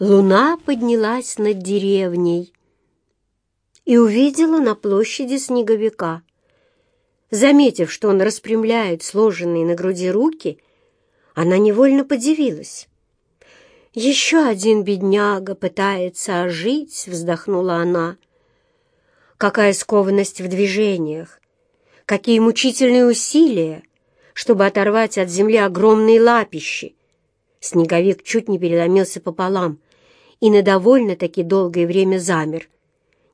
Луна поднялась над деревней и увидела на площади снеговика. Заметив, что он распрямляет сложенные на груди руки, она невольно подивилась. «Еще один бедняга пытается ожить», — вздохнула она. «Какая скованность в движениях! Какие мучительные усилия, чтобы оторвать от земли огромные лапищи!» Снеговик чуть не переломился пополам и на довольно-таки долгое время замер,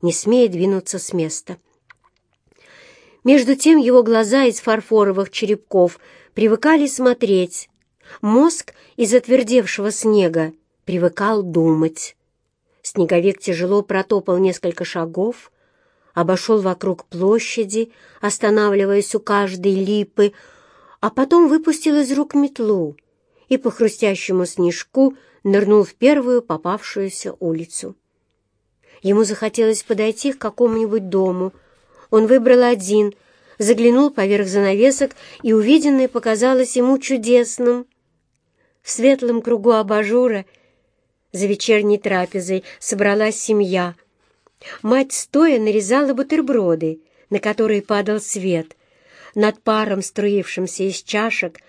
не смея двинуться с места. Между тем его глаза из фарфоровых черепков привыкали смотреть, Мозг из отвердевшего снега привыкал думать. Снеговик тяжело протопал несколько шагов, обошел вокруг площади, останавливаясь у каждой липы, а потом выпустил из рук метлу и по хрустящему снежку нырнул в первую попавшуюся улицу. Ему захотелось подойти к какому-нибудь дому. Он выбрал один, заглянул поверх занавесок, и увиденное показалось ему чудесным. В светлом кругу абажура за вечерней трапезой собралась семья. Мать стоя нарезала бутерброды, на которые падал свет. Над паром, струившимся из чашек,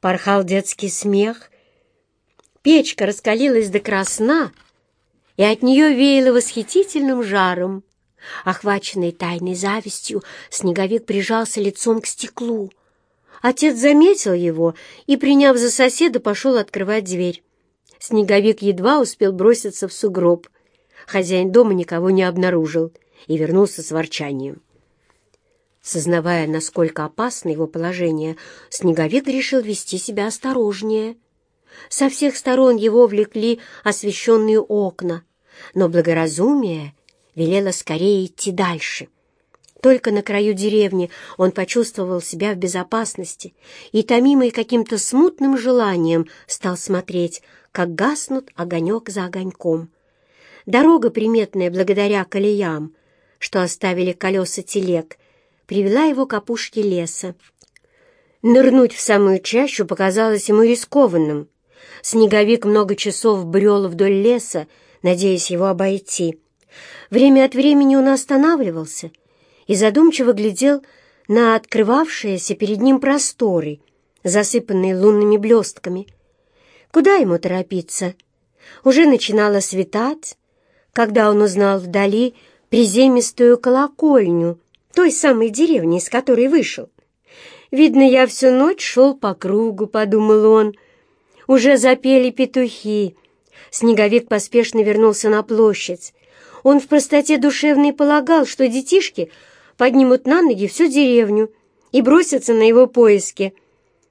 порхал детский смех. Печка раскалилась до красна, и от нее веяло восхитительным жаром. Охваченный тайной завистью, снеговик прижался лицом к стеклу. Отец заметил его и, приняв за соседа, пошел открывать дверь. Снеговик едва успел броситься в сугроб. Хозяин дома никого не обнаружил и вернулся с ворчанием. Сознавая, насколько опасно его положение, Снеговик решил вести себя осторожнее. Со всех сторон его влекли освещенные окна, но благоразумие велело скорее идти дальше — только на краю деревни он почувствовал себя в безопасности и, томимый каким-то смутным желанием, стал смотреть, как гаснут огонек за огоньком. Дорога, приметная благодаря колеям, что оставили колеса телег, привела его к опушке леса. Нырнуть в самую чащу показалось ему рискованным. Снеговик много часов брел вдоль леса, надеясь его обойти. Время от времени он останавливался — и задумчиво глядел на открывавшиеся перед ним просторы, засыпанные лунными блестками. Куда ему торопиться? Уже начинало светать, когда он узнал вдали приземистую колокольню той самой деревни, из которой вышел. «Видно, я всю ночь шел по кругу», — подумал он. Уже запели петухи. Снеговик поспешно вернулся на площадь. Он в простоте душевной полагал, что детишки — поднимут на ноги всю деревню и бросятся на его поиски.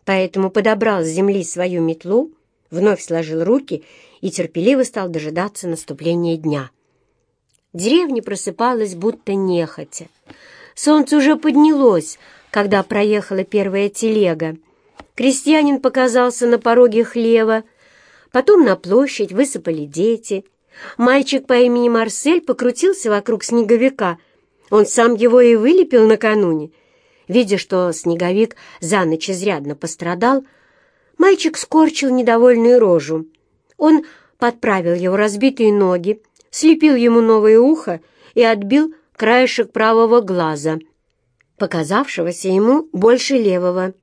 Поэтому подобрал с земли свою метлу, вновь сложил руки и терпеливо стал дожидаться наступления дня. Деревня просыпалась будто нехотя. Солнце уже поднялось, когда проехала первая телега. Крестьянин показался на пороге хлева, потом на площадь высыпали дети. Мальчик по имени Марсель покрутился вокруг снеговика, он сам его и вылепил накануне. Видя, что снеговик за ночь изрядно пострадал, мальчик скорчил недовольную рожу. Он подправил его разбитые ноги, слепил ему новое ухо и отбил краешек правого глаза, показавшегося ему больше левого.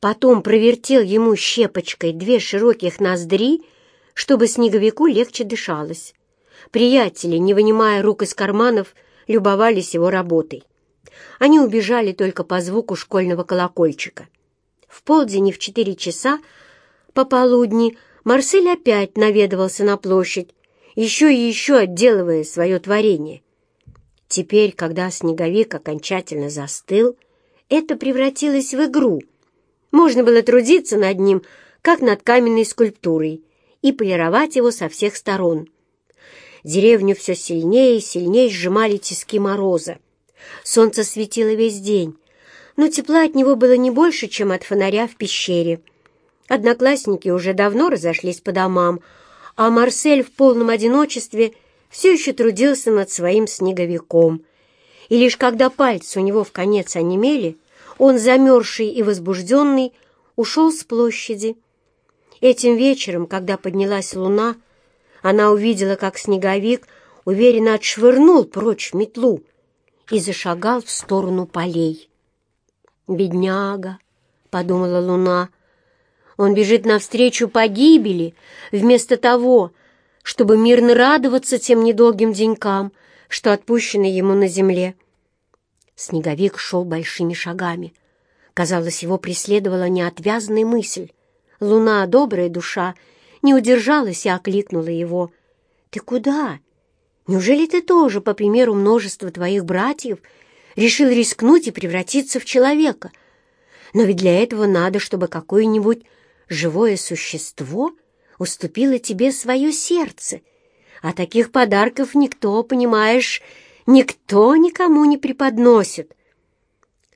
Потом провертел ему щепочкой две широких ноздри, чтобы снеговику легче дышалось. Приятели, не вынимая рук из карманов, любовались его работой. Они убежали только по звуку школьного колокольчика. В полдень и в четыре часа пополудни Марсель опять наведывался на площадь, еще и еще отделывая свое творение. Теперь, когда снеговик окончательно застыл, это превратилось в игру. Можно было трудиться над ним, как над каменной скульптурой, и полировать его со всех сторон. Деревню все сильнее и сильнее сжимали тиски мороза. Солнце светило весь день, но тепла от него было не больше, чем от фонаря в пещере. Одноклассники уже давно разошлись по домам, а Марсель в полном одиночестве все еще трудился над своим снеговиком. И лишь когда пальцы у него в конец онемели, он, замерзший и возбужденный, ушел с площади. Этим вечером, когда поднялась луна, она увидела, как снеговик уверенно отшвырнул прочь метлу и зашагал в сторону полей. «Бедняга!» — подумала луна. «Он бежит навстречу погибели вместо того, чтобы мирно радоваться тем недолгим денькам, что отпущены ему на земле». Снеговик шел большими шагами. Казалось, его преследовала неотвязная мысль. Луна, добрая душа, не удержалась и окликнула его. «Ты куда? Неужели ты тоже, по примеру множества твоих братьев, решил рискнуть и превратиться в человека? Но ведь для этого надо, чтобы какое-нибудь живое существо уступило тебе свое сердце. А таких подарков никто, понимаешь, никто никому не преподносит.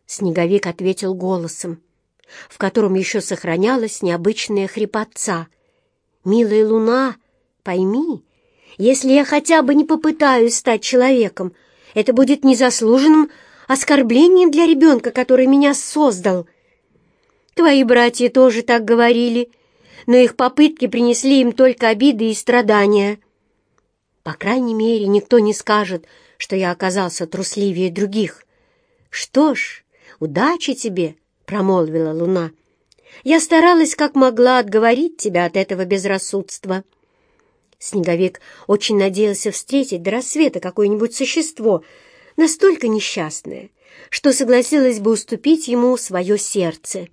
Снеговик ответил голосом, в котором еще сохранялась необычная хрипотца. «Милая луна, пойми, если я хотя бы не попытаюсь стать человеком, это будет незаслуженным оскорблением для ребенка, который меня создал. Твои братья тоже так говорили, но их попытки принесли им только обиды и страдания. По крайней мере, никто не скажет, что я оказался трусливее других. «Что ж, удачи тебе!» — промолвила луна. «Я старалась как могла отговорить тебя от этого безрассудства». Снеговик очень надеялся встретить до рассвета какое-нибудь существо, настолько несчастное, что согласилось бы уступить ему свое сердце.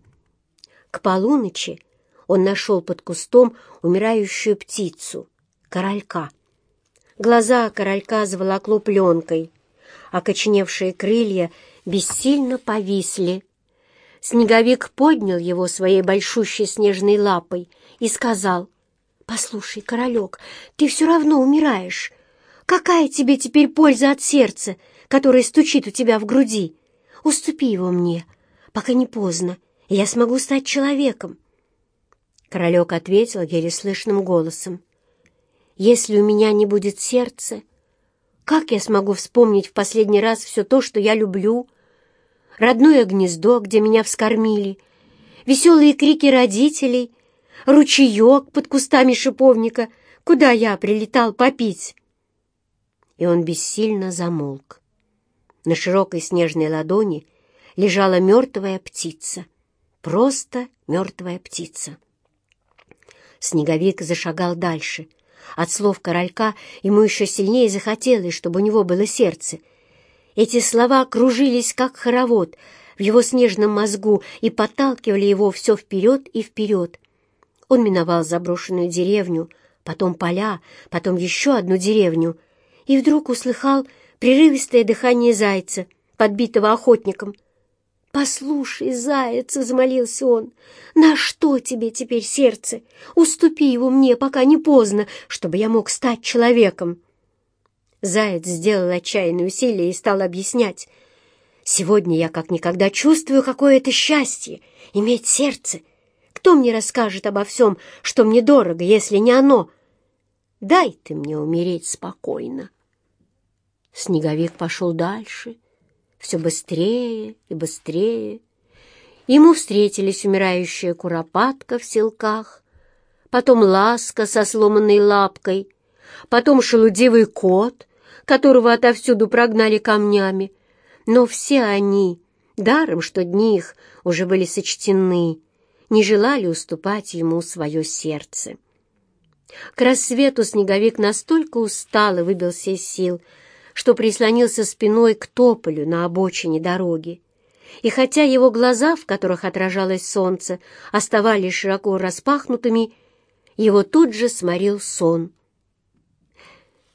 К полуночи он нашел под кустом умирающую птицу, королька. Глаза королька заволокло пленкой, окоченевшие крылья бессильно повисли. Снеговик поднял его своей большущей снежной лапой и сказал, «Послушай, королек, ты все равно умираешь. Какая тебе теперь польза от сердца, которое стучит у тебя в груди? Уступи его мне, пока не поздно, и я смогу стать человеком». Королек ответил еле слышным голосом, если у меня не будет сердца, как я смогу вспомнить в последний раз все то, что я люблю? Родное гнездо, где меня вскормили, веселые крики родителей, ручеек под кустами шиповника, куда я прилетал попить. И он бессильно замолк. На широкой снежной ладони лежала мертвая птица, просто мертвая птица. Снеговик зашагал дальше — от слов королька ему еще сильнее захотелось, чтобы у него было сердце. Эти слова кружились, как хоровод, в его снежном мозгу и подталкивали его все вперед и вперед. Он миновал заброшенную деревню, потом поля, потом еще одну деревню, и вдруг услыхал прерывистое дыхание зайца, подбитого охотником — «Послушай, заяц!» — замолился он. «На что тебе теперь сердце? Уступи его мне, пока не поздно, чтобы я мог стать человеком!» Заяц сделал отчаянное усилие и стал объяснять. «Сегодня я как никогда чувствую, какое это счастье — иметь сердце. Кто мне расскажет обо всем, что мне дорого, если не оно? Дай ты мне умереть спокойно!» Снеговик пошел дальше — все быстрее и быстрее. Ему встретились умирающая куропатка в селках, потом ласка со сломанной лапкой, потом шелудивый кот, которого отовсюду прогнали камнями. Но все они, даром, что дни их уже были сочтены, не желали уступать ему свое сердце. К рассвету снеговик настолько устал и выбился из сил, что прислонился спиной к тополю на обочине дороги. И хотя его глаза, в которых отражалось солнце, оставались широко распахнутыми, его тут же сморил сон —